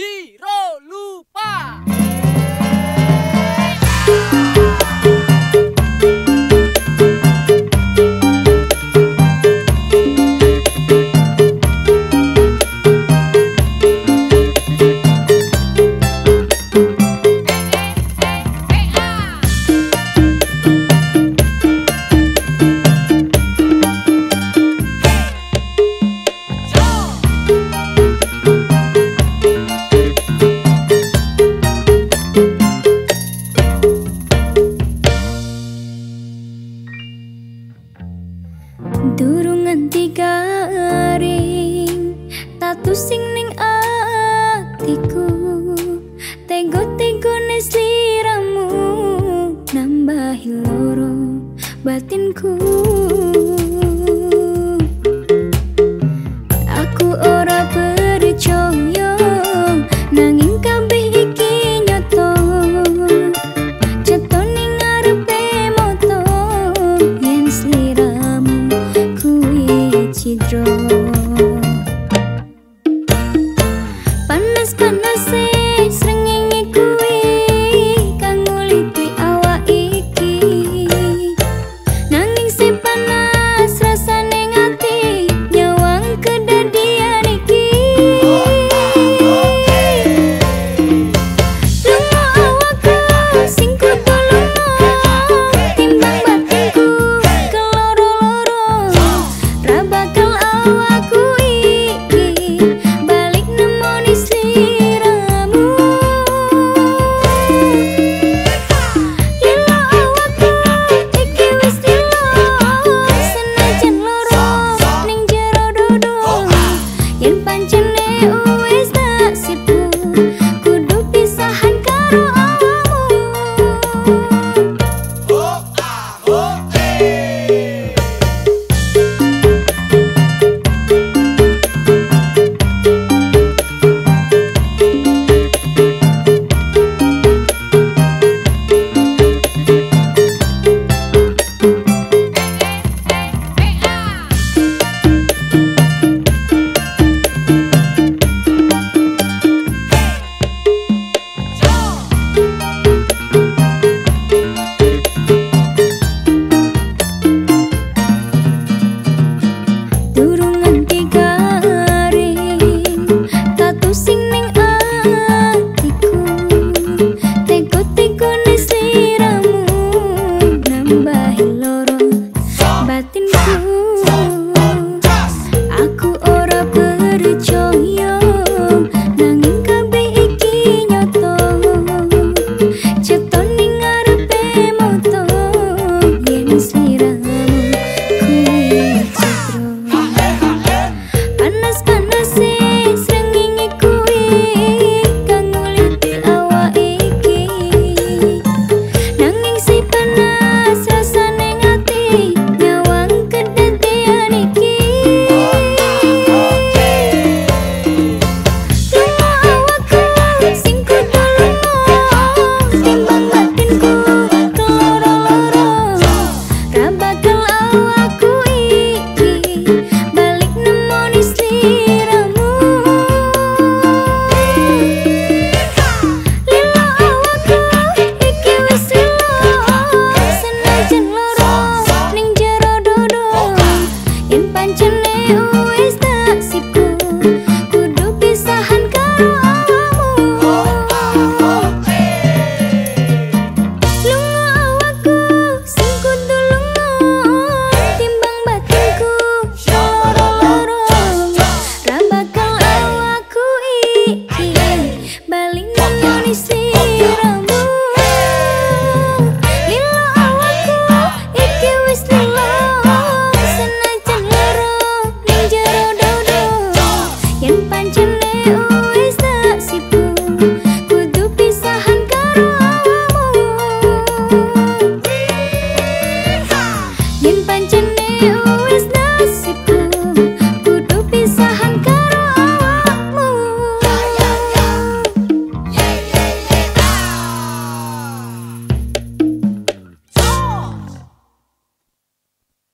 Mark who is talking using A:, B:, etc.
A: Hero!
B: durung nganti garing? Tatu sing ning atiku tego tego nesliramu nambah loro batinku. Aku ora ber